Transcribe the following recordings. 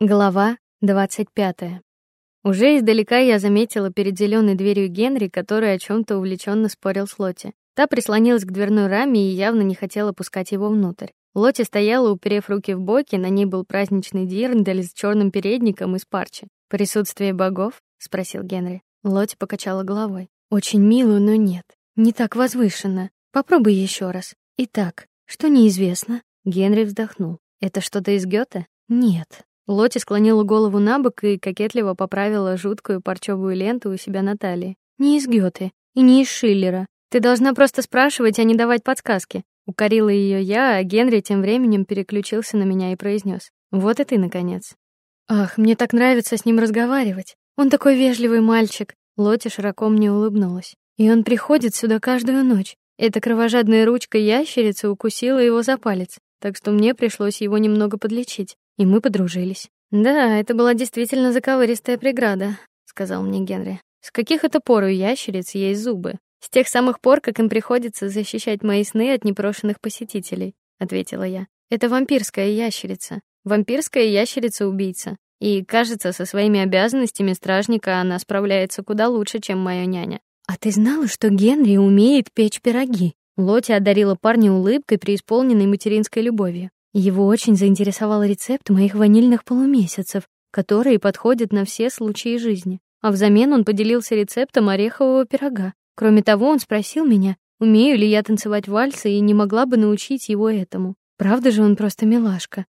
Глава 25. Уже издалека я заметила перед зеленой дверью Генри, который о чем то увлеченно спорил с Лоти. Та прислонилась к дверной раме и явно не хотела пускать его внутрь. Лоти стояла, уперев руки в боки, на ней был праздничный дирндель с черным передником из парчи. Присутствие богов? спросил Генри. Лоти покачала головой. Очень мило, но нет. Не так возвышенно. Попробуй еще раз. Итак, что неизвестно? Генри вздохнул. Это что-то из Гёте? Нет. Лоти склонила голову набок и кокетливо поправила жуткую парчевую ленту у себя на талии. Не из Гёте и не из Шиллера. Ты должна просто спрашивать, а не давать подсказки. Укорила ее я, а Генри тем временем переключился на меня и произнес: "Вот и ты наконец". Ах, мне так нравится с ним разговаривать. Он такой вежливый мальчик. Лоти широко мне улыбнулась. И он приходит сюда каждую ночь. Эта кровожадная ручка ящерицы укусила его за палец, так что мне пришлось его немного подлечить и мы подружились. Да, это была действительно заковыристая преграда, сказал мне Генри. С каких это пор у ящериц есть зубы? С тех самых пор, как им приходится защищать мои сны от непрошенных посетителей, ответила я. Это вампирская ящерица. Вампирская ящерица-убийца. И, кажется, со своими обязанностями стражника она справляется куда лучше, чем моя няня. А ты знала, что Генри умеет печь пироги? Лоти одарила парня улыбкой, преисполненной материнской любовью. Его очень заинтересовал рецепт моих ванильных полумесяцев, которые подходят на все случаи жизни. А взамен он поделился рецептом орехового пирога. Кроме того, он спросил меня, умею ли я танцевать вальсы и не могла бы научить его этому. Правда же он просто милашка.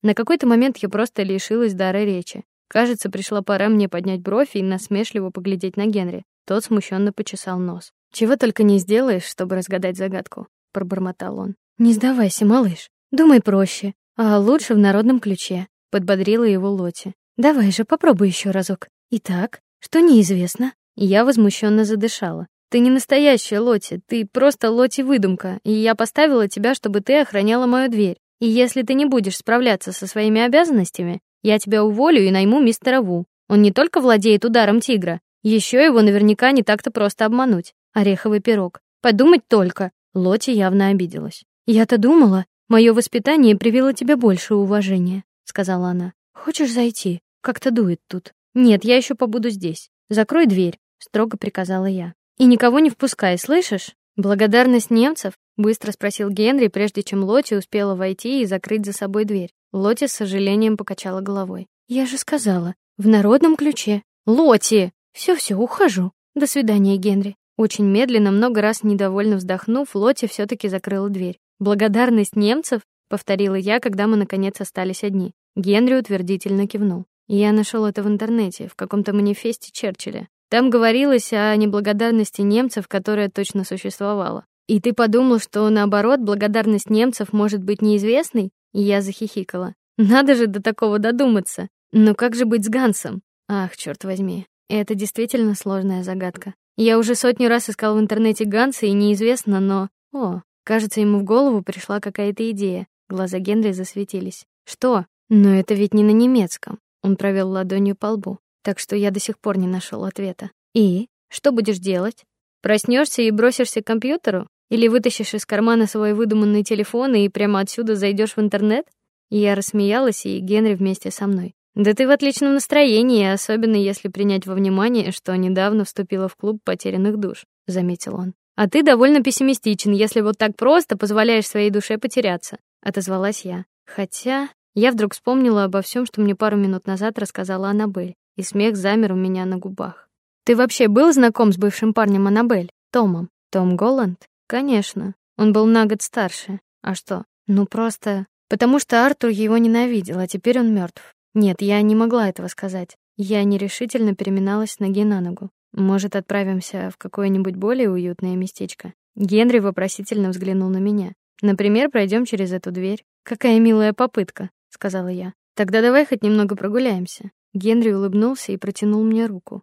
На какой-то момент я просто лишилась дара речи. Кажется, пришла пора мне поднять бровь и насмешливо поглядеть на Генри. Тот смущенно почесал нос. Чего только не сделаешь, чтобы разгадать загадку, пробормотал он. Не сдавайся, малыш. Думай проще, а лучше в народном ключе, подбодрила его Лоти. Давай же, попробуй еще разок. Итак, что неизвестно? Я возмущенно задышала. Ты не настоящая Лоти, ты просто Лоти выдумка, и я поставила тебя, чтобы ты охраняла мою дверь. И если ты не будешь справляться со своими обязанностями, я тебя уволю и найму мистера Ву. Он не только владеет ударом тигра, еще его наверняка не так-то просто обмануть. Ореховый пирог. Подумать только. Лоти явно обиделась. Я-то думала, Мое воспитание привело тебе больше уважения, сказала она. Хочешь зайти? Как-то дует тут. Нет, я еще побуду здесь. Закрой дверь, строго приказала я. И никого не впускай, слышишь? Благодарность немцев? быстро спросил Генри, прежде чем Лоти успела войти и закрыть за собой дверь. Лоти с сожалением покачала головой. Я же сказала, в народном ключе. Лоти, все, все, ухожу. До свидания, Генри. Очень медленно, много раз недовольно вздохнув, Лоти все таки закрыла дверь. Благодарность немцев, повторила я, когда мы наконец остались одни. Генри утвердительно кивнул. Я нашел это в интернете, в каком-то манифесте Черчилля. Там говорилось о неблагодарности немцев, которая точно существовала. И ты подумал, что наоборот, благодарность немцев может быть неизвестной? И я захихикала. Надо же до такого додуматься. Но как же быть с Гансом? Ах, черт возьми. Это действительно сложная загадка. Я уже сотню раз искал в интернете Ганса и неизвестно, но о, Кажется, ему в голову пришла какая-то идея. Глаза Генри засветились. Что? Но это ведь не на немецком. Он провел ладонью по лбу, так что я до сих пор не нашел ответа. И что будешь делать? Проснешься и бросишься к компьютеру или вытащишь из кармана свой выдуманный телефон и прямо отсюда зайдешь в интернет? Я рассмеялась, и Генри вместе со мной. Да ты в отличном настроении, особенно если принять во внимание, что недавно вступила в клуб потерянных душ, заметил он. А ты довольно пессимистичен, если вот так просто позволяешь своей душе потеряться, отозвалась я. Хотя я вдруг вспомнила обо всем, что мне пару минут назад рассказала Анабель, и смех замер у меня на губах. Ты вообще был знаком с бывшим парнем Анабель, Томом? Том Голланд? Конечно. Он был на год старше. А что? Ну просто потому что Артур его ненавидел, а теперь он мертв. Нет, я не могла этого сказать. Я нерешительно переминалась ноги на ногу. Может, отправимся в какое-нибудь более уютное местечко? Генри вопросительно взглянул на меня. Например, пройдем через эту дверь. Какая милая попытка, сказала я. Тогда давай хоть немного прогуляемся. Генри улыбнулся и протянул мне руку.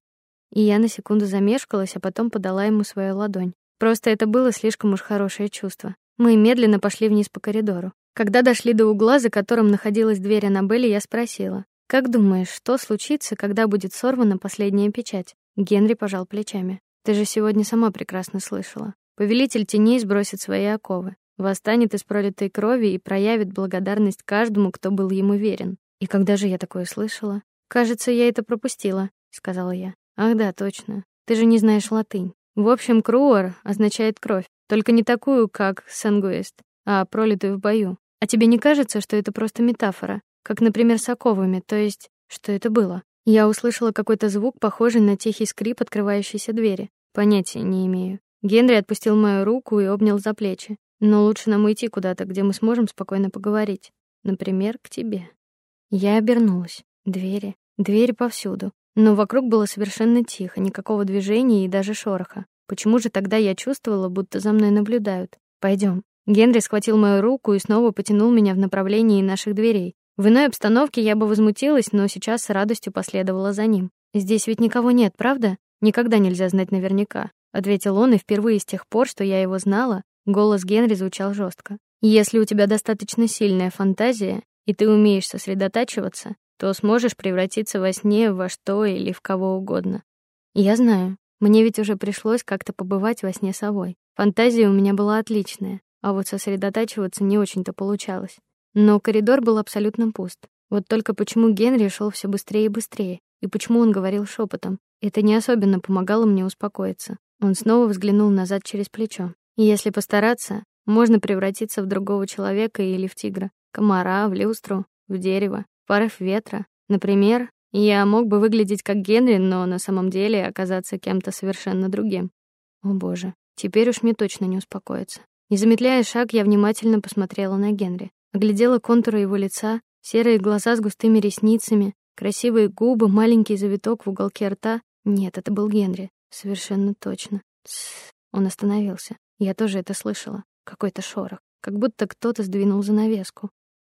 И я на секунду замешкалась, а потом подала ему свою ладонь. Просто это было слишком уж хорошее чувство. Мы медленно пошли вниз по коридору. Когда дошли до угла, за которым находилась дверь Анабели, я спросила: "Как думаешь, что случится, когда будет сорвана последняя печать?" Генри пожал плечами. Ты же сегодня сама прекрасно слышала. Повелитель теней сбросит свои оковы, восстанет из пролитой крови и проявит благодарность каждому, кто был ему верен. И когда же я такое слышала? Кажется, я это пропустила, сказала я. Ах да, точно. Ты же не знаешь латынь. В общем, круор означает кровь, только не такую, как сангуэст, а пролитую в бою. А тебе не кажется, что это просто метафора, как, например, с оковами, то есть, что это было? Я услышала какой-то звук, похожий на тихий скрип открывающейся двери. Понятия не имею. Генри отпустил мою руку и обнял за плечи. Но лучше нам уйти куда-то, где мы сможем спокойно поговорить. Например, к тебе. Я обернулась. Двери, двери повсюду. Но вокруг было совершенно тихо, никакого движения и даже шороха. Почему же тогда я чувствовала, будто за мной наблюдают? Пойдем. Генри схватил мою руку и снова потянул меня в направлении наших дверей. В иной обстановке я бы возмутилась, но сейчас с радостью последовала за ним. Здесь ведь никого нет, правда? Никогда нельзя знать наверняка, ответил он, и впервые с тех пор, что я его знала, голос Генри звучал жестко. Если у тебя достаточно сильная фантазия, и ты умеешь сосредотачиваться, то сможешь превратиться во сне во что или в кого угодно. Я знаю. Мне ведь уже пришлось как-то побывать во сне совой. Фантазия у меня была отличная, а вот сосредотачиваться не очень-то получалось. Но коридор был абсолютно пуст. Вот только почему Генри шел все быстрее и быстрее, и почему он говорил шепотом, это не особенно помогало мне успокоиться. Он снова взглянул назад через плечо. Если постараться, можно превратиться в другого человека или в тигра, комара, в люстру, в дерево, порыв ветра. Например, я мог бы выглядеть как Генри, но на самом деле оказаться кем-то совершенно другим. О боже, теперь уж мне точно не успокоиться. Не замедляя шаг, я внимательно посмотрела на Генри, оглядела контуры его лица, серые глаза с густыми ресницами, красивые губы, маленький завиток в уголке рта. Нет, это был Генри, совершенно точно. Тс. Он остановился. Я тоже это слышала. Какой-то шорох, как будто кто-то сдвинул занавеску.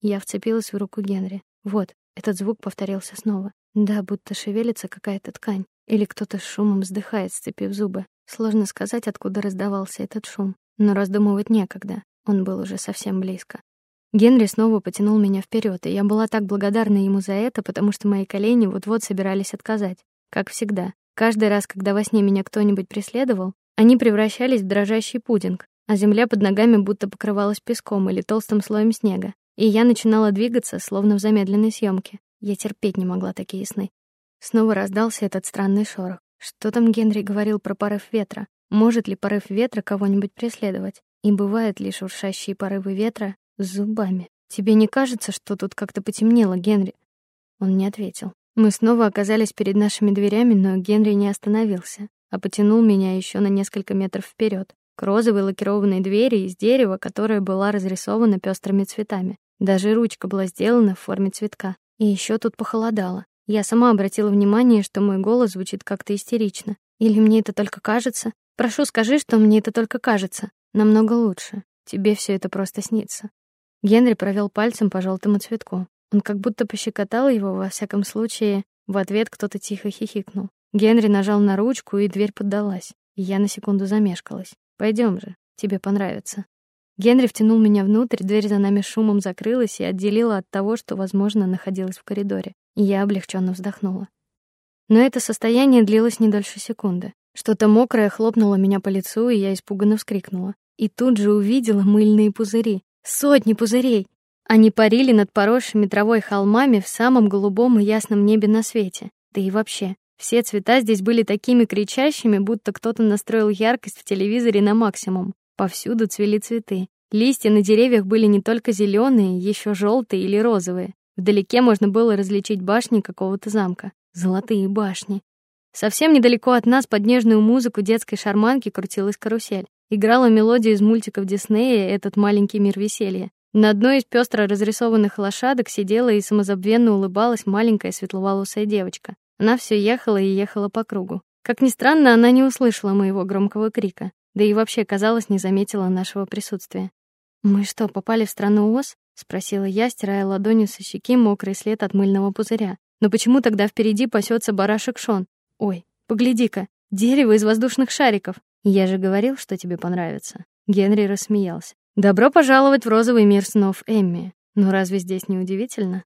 Я вцепилась в руку Генри. Вот, этот звук повторился снова. Да, будто шевелится какая-то ткань, или кто-то с шумом вздыхает, сцепив зубы. Сложно сказать, откуда раздавался этот шум, но раздумывать некогда. Он был уже совсем близко. Генри снова потянул меня вперед, и я была так благодарна ему за это, потому что мои колени вот-вот собирались отказать. Как всегда, каждый раз, когда во сне меня кто-нибудь преследовал, они превращались в дрожащий пудинг, а земля под ногами будто покрывалась песком или толстым слоем снега и я начинала двигаться, словно в замедленной съемке. Я терпеть не могла такие сны. Снова раздался этот странный шорох. Что там Генри говорил про порыв ветра? Может ли порыв ветра кого-нибудь преследовать? И бывают ли шуршащие порывы ветра зубами? Тебе не кажется, что тут как-то потемнело, Генри? Он не ответил. Мы снова оказались перед нашими дверями, но Генри не остановился, а потянул меня еще на несколько метров вперед к розовой лакированной двери из дерева, которая была разрисована пестрыми цветами. Даже ручка была сделана в форме цветка. И еще тут похолодало. Я сама обратила внимание, что мой голос звучит как-то истерично. Или мне это только кажется? Прошу, скажи, что мне это только кажется. Намного лучше. Тебе все это просто снится. Генри провел пальцем по желтому цветку. Он как будто пощекотал его, во всяком случае, в ответ кто-то тихо хихикнул. Генри нажал на ручку, и дверь поддалась. И я на секунду замешкалась. Пойдем же, тебе понравится. Генри втянул меня внутрь, дверь за нами шумом закрылась и отделила от того, что, возможно, находилось в коридоре. И я облегченно вздохнула. Но это состояние длилось не дольше секунды. Что-то мокрое хлопнуло меня по лицу, и я испуганно вскрикнула. И тут же увидела мыльные пузыри. Сотни пузырей! Они парили над поросшими травой холмами в самом голубом и ясном небе на свете. Да и вообще, все цвета здесь были такими кричащими, будто кто-то настроил яркость в телевизоре на максимум. Повсюду цвели цветы. Листья на деревьях были не только зеленые, еще желтые или розовые. Вдалеке можно было различить башни какого-то замка, золотые башни. Совсем недалеко от нас под нежную музыку детской шарманки крутилась карусель. Играла мелодия из мультиков Диснея «Этот маленький мир веселья». На одной из пестро разрисованных лошадок сидела и самозабвенно улыбалась маленькая светловолосая девочка. Она все ехала и ехала по кругу. Как ни странно, она не услышала моего громкого крика да и вообще, казалось, не заметила нашего присутствия. Мы что, попали в страну Оз? спросила я, стирая ладонью со щеки мокрый след от мыльного пузыря. Но почему тогда впереди пасется барашек Шон? Ой, погляди-ка, дерево из воздушных шариков. Я же говорил, что тебе понравится. Генри рассмеялся. Добро пожаловать в розовый мир снов, Эмми. Но разве здесь не удивительно?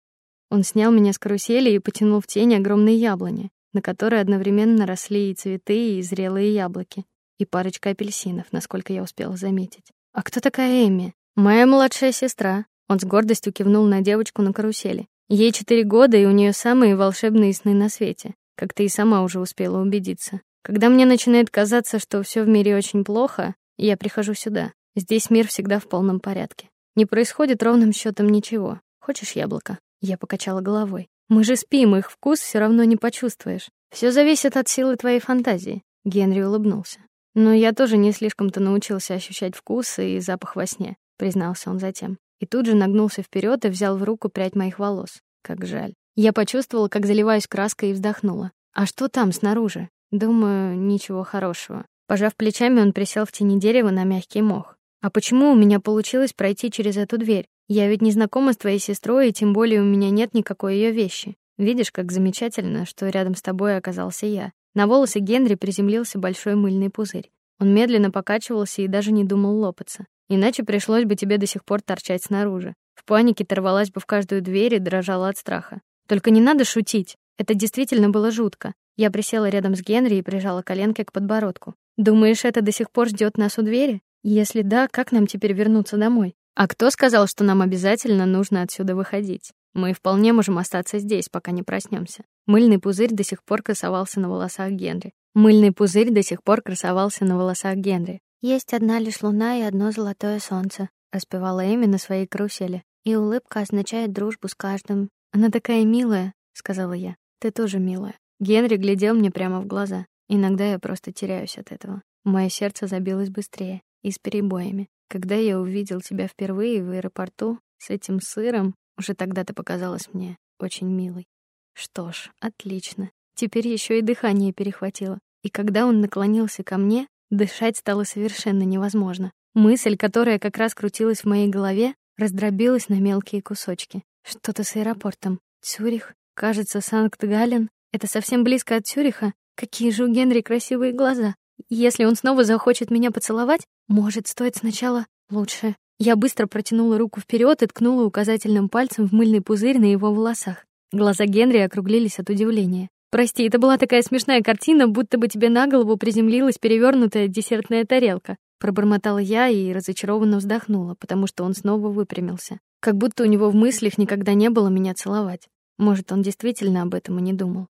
Он снял меня с карусели и потянул в тень огромной яблони, на которой одновременно росли и цветы, и зрелые яблоки и парочка апельсинов, насколько я успела заметить. А кто такая Эми? Моя младшая сестра. Он с гордостью кивнул на девочку на карусели. Ей четыре года, и у нее самые волшебные сны на свете, как ты и сама уже успела убедиться. Когда мне начинает казаться, что все в мире очень плохо, я прихожу сюда. Здесь мир всегда в полном порядке. Не происходит ровным счетом ничего. Хочешь яблоко? Я покачала головой. Мы же спим, их вкус все равно не почувствуешь. Все зависит от силы твоей фантазии. Генри улыбнулся. Но я тоже не слишком-то научился ощущать вкус и запах во сне, признался он затем. И тут же нагнулся вперед и взял в руку прядь моих волос. Как жаль. Я почувствовала, как заливаюсь краской и вздохнула. А что там снаружи? Думаю, ничего хорошего. Пожав плечами, он присел в тени дерева на мягкий мох. А почему у меня получилось пройти через эту дверь? Я ведь не знакома с твоей сестрой, и тем более у меня нет никакой ее вещи. Видишь, как замечательно, что рядом с тобой оказался я. На волосы Генри приземлился большой мыльный пузырь. Он медленно покачивался и даже не думал лопаться. Иначе пришлось бы тебе до сих пор торчать снаружи. В панике ты рвалась бы в каждую дверь и дрожала от страха. Только не надо шутить. Это действительно было жутко. Я присела рядом с Генри и прижала коленки к подбородку. Думаешь, это до сих пор ждет нас у двери? Если да, как нам теперь вернуться домой? А кто сказал, что нам обязательно нужно отсюда выходить? Мы вполне можем остаться здесь, пока не проснемся. Мыльный пузырь до сих пор красовался на волосах Генри. Мыльный пузырь до сих пор красовался на волосах Генри. Есть одна лишь луна и одно золотое солнце, распевала Эми на своей карусели. И улыбка означает дружбу с каждым. Она такая милая, сказала я. Ты тоже милая. Генри глядел мне прямо в глаза. Иногда я просто теряюсь от этого. Мое сердце забилось быстрее и с перебоями. Когда я увидел тебя впервые в аэропорту с этим сыром, уже тогда ты показалась мне очень милой. Что ж, отлично. Теперь еще и дыхание перехватило. И когда он наклонился ко мне, дышать стало совершенно невозможно. Мысль, которая как раз крутилась в моей голове, раздробилась на мелкие кусочки. Что-то с аэропортом. Цюрих, кажется, Санкт-Галлен. Это совсем близко от Цюриха. Какие же у Генри красивые глаза. Если он снова захочет меня поцеловать, может, стоит сначала лучше. Я быстро протянула руку вперед и ткнула указательным пальцем в мыльный пузырь на его волосах. Глаза Генри округлились от удивления. Прости, это была такая смешная картина, будто бы тебе на голову приземлилась перевернутая десертная тарелка. Пробормотала я и разочарованно вздохнула, потому что он снова выпрямился, как будто у него в мыслях никогда не было меня целовать. Может, он действительно об этом и не думал.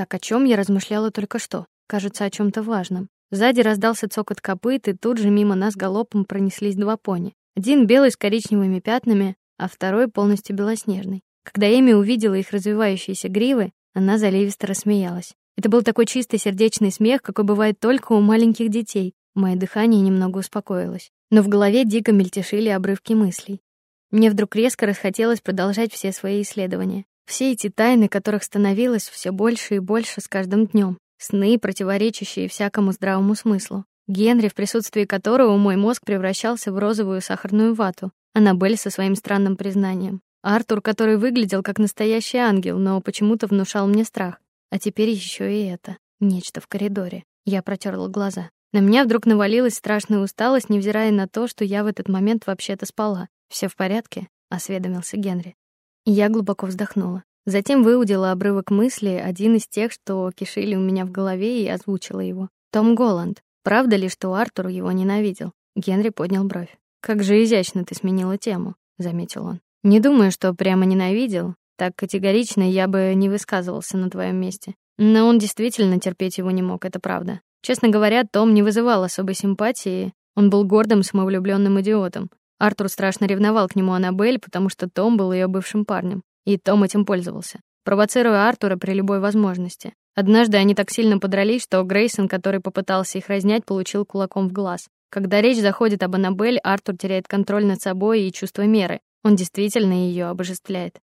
Так о чем я размышляла только что? Кажется, о чем то важном. Сзади раздался цокот копыт, и тут же мимо нас галопом пронеслись два пони. Один белый с коричневыми пятнами, а второй полностью белоснежный. Когда Эми увидела их развивающиеся гривы, она заливисто рассмеялась. Это был такой чистый сердечный смех, какой бывает только у маленьких детей. Мое дыхание немного успокоилось, но в голове дико мельтешили обрывки мыслей. Мне вдруг резко расхотелось продолжать все свои исследования. Все эти тайны, которых становилось все больше и больше с каждым днем. Сны, противоречащие всякому здравому смыслу. Генри, в присутствии которого мой мозг превращался в розовую сахарную вату. Аннабель со своим странным признанием. Артур, который выглядел как настоящий ангел, но почему-то внушал мне страх. А теперь еще и это. Нечто в коридоре. Я протерла глаза. На меня вдруг навалилась страшная усталость, невзирая на то, что я в этот момент вообще-то спала. Все в порядке? осведомился Генри. Я глубоко вздохнула. Затем выудила обрывок мысли, один из тех, что кишили у меня в голове, и озвучила его. Том Голланд. Правда ли, что Артур его ненавидел? Генри поднял бровь. Как же изящно ты сменила тему, заметил он. Не думаю, что прямо ненавидел. Так категорично я бы не высказывался на твоем месте. Но он действительно терпеть его не мог, это правда. Честно говоря, Том не вызывал особой симпатии. Он был гордым, самовлюбленным идиотом. Артур страшно ревновал к нему Анабель, потому что Том был ее бывшим парнем. И Том этим пользовался, провоцируя Артура при любой возможности. Однажды они так сильно подрались, что Грейсон, который попытался их разнять, получил кулаком в глаз. Когда речь заходит об Анабель, Артур теряет контроль над собой и чувство меры. Он действительно ее обожествляет.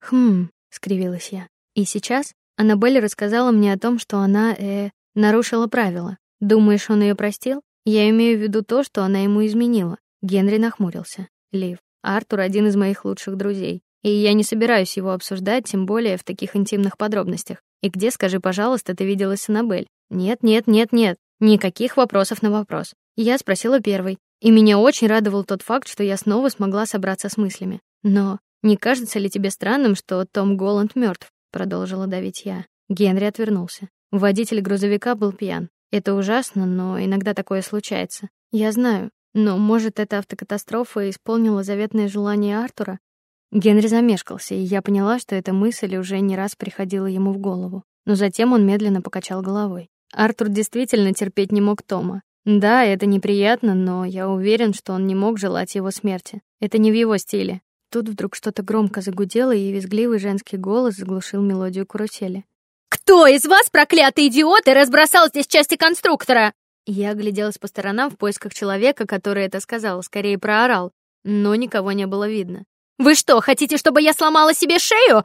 Хм, скривилась я. И сейчас Анабель рассказала мне о том, что она э нарушила правила. Думаешь, он ее простил? Я имею в виду то, что она ему изменила. Генри нахмурился. Лив, Артур один из моих лучших друзей. И я не собираюсь его обсуждать, тем более в таких интимных подробностях. И где, скажи, пожалуйста, ты виделась с Анабель? Нет, нет, нет, нет. Никаких вопросов на вопрос. Я спросила первой, и меня очень радовал тот факт, что я снова смогла собраться с мыслями. Но не кажется ли тебе странным, что Том Голланд мертв? продолжила давить я. Генри отвернулся. Водитель грузовика был пьян. Это ужасно, но иногда такое случается. Я знаю, но может эта автокатастрофа исполнила заветное желание Артура? Генри замешкался, и я поняла, что эта мысль уже не раз приходила ему в голову. Но затем он медленно покачал головой. Артур действительно терпеть не мог Тома. Да, это неприятно, но я уверен, что он не мог желать его смерти. Это не в его стиле. Тут вдруг что-то громко загудело, и визгливый женский голос заглушил мелодию карусели. Кто из вас, проклятые идиоты, разбросал здесь части конструктора? Я огляделась по сторонам в поисках человека, который это сказал, скорее проорал, но никого не было видно. Вы что, хотите, чтобы я сломала себе шею?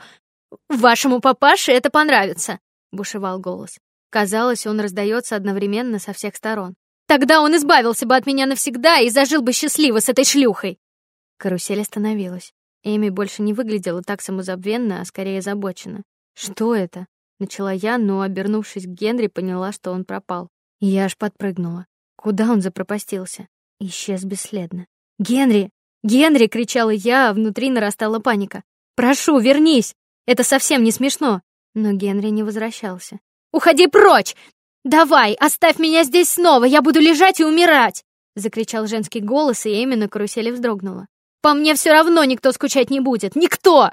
Вашему папаше это понравится, бушевал голос. Казалось, он раздается одновременно со всех сторон. Тогда он избавился бы от меня навсегда и зажил бы счастливо с этой шлюхой. Карусель остановилась. Эми больше не выглядела так самозабвенно, а скорее озабоченно. Что это? начала я, но обернувшись к Генри, поняла, что он пропал. Я аж подпрыгнула. Куда он запропастился? Исчез бесследно. Генри, Генри, кричала я, а внутри нарастала паника. Прошу, вернись. Это совсем не смешно. Но Генри не возвращался. Уходи прочь. Давай, оставь меня здесь снова, я буду лежать и умирать, закричал женский голос, и Эми на карусели вздрогнула. По мне все равно никто скучать не будет, никто.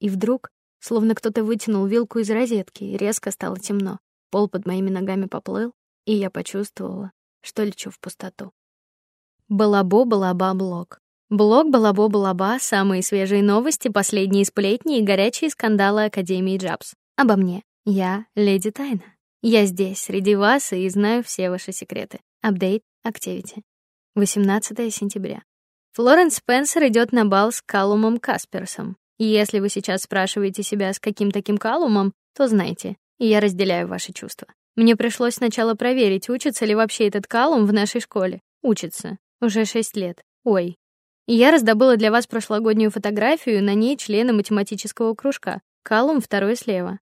И вдруг, словно кто-то вытянул вилку из розетки, и резко стало темно. Пол под моими ногами поплыл, и я почувствовала, что лечу в пустоту. Балабо-балаба-блог. Блог Балабо-балаба, самые свежие новости, последние сплетни и горячие скандалы Академии Джабс. Обо мне. Я леди Тайна. Я здесь, среди вас, и знаю все ваши секреты. Апдейт Activity. 18 сентября. Флоренс Спенсер идет на бал с Калумом Касперсом. Если вы сейчас спрашиваете себя, с каким таким Калумом, то знайте, я разделяю ваши чувства. Мне пришлось сначала проверить, учится ли вообще этот Калум в нашей школе. Учится. Уже шесть лет. Ой, я раздобыла для вас прошлогоднюю фотографию, на ней члены математического кружка. Калум второй слева.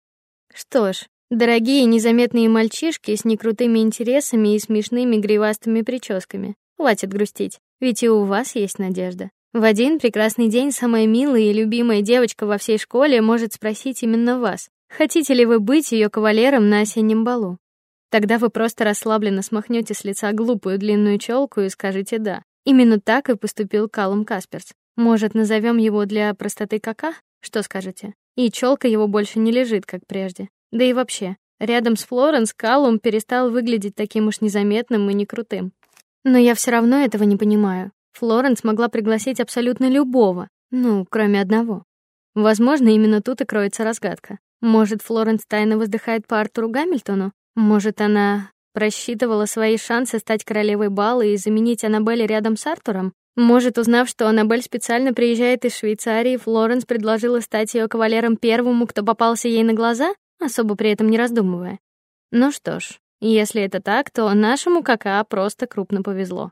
Что ж, дорогие незаметные мальчишки с некрутыми интересами и смешными гривастыми прическами. Хватит грустить, ведь и у вас есть надежда. В один прекрасный день самая милая и любимая девочка во всей школе может спросить именно вас: хотите ли вы быть ее кавалером на осеннем балу? Тогда вы просто расслабленно смахнете с лица глупую длинную челку и скажете да. Именно так и поступил Калум Касперс. Может, назовем его для простоты Кака? Что скажете? И челка его больше не лежит, как прежде. Да и вообще, рядом с Флоренс Калум перестал выглядеть таким уж незаметным и не крутым. Но я все равно этого не понимаю. Флоренс могла пригласить абсолютно любого, ну, кроме одного. Возможно, именно тут и кроется разгадка. Может, Флоренс тайно воздыхает по Артуру Гамильтону? Может, она Просчитывала свои шансы стать королевой бала и заменить Аннабель рядом с Артуром. Может, узнав, что Аннабель специально приезжает из Швейцарии, Флоренс предложила стать ее кавалером первому, кто попался ей на глаза, особо при этом не раздумывая. Ну что ж, если это так, то нашему Кака просто крупно повезло.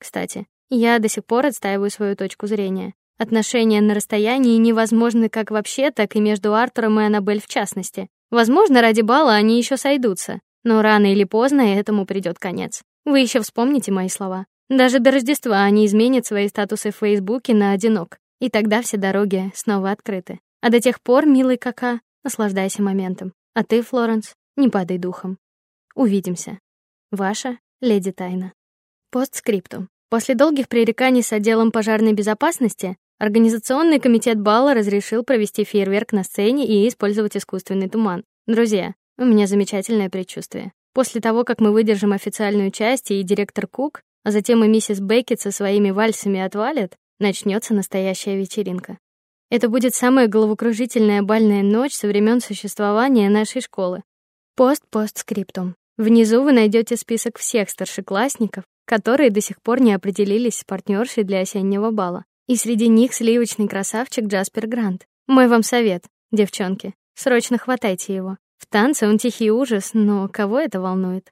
Кстати, я до сих пор отстаиваю свою точку зрения. Отношения на расстоянии невозможны как вообще, так и между Артуром и Аннабель в частности. Возможно, ради бала они еще сойдутся, но рано или поздно этому придет конец. Вы еще вспомните мои слова. Даже до Рождества они изменят свои статусы в Фейсбуке на одинок, и тогда все дороги снова открыты. А до тех пор, милый Кака, наслаждайся моментом. А ты, Флоренс, не падай духом. Увидимся. Ваша леди Тайна. Постскриптум. После долгих пререканий с отделом пожарной безопасности организационный комитет бала разрешил провести фейерверк на сцене и использовать искусственный туман. Друзья, у меня замечательное предчувствие. После того, как мы выдержим официальную часть и директор Кук, а затем и миссис Беккет со своими вальсами отвалят, начнется настоящая вечеринка. Это будет самая головокружительная бальная ночь со времен существования нашей школы. Пост-постскриптум. Внизу вы найдете список всех старшеклассников, которые до сих пор не определились с партнершей для осеннего бала. И среди них сливочный красавчик Джаспер Грант. Мой вам совет, девчонки, срочно хватайте его. В танце он тихий ужас, но кого это волнует?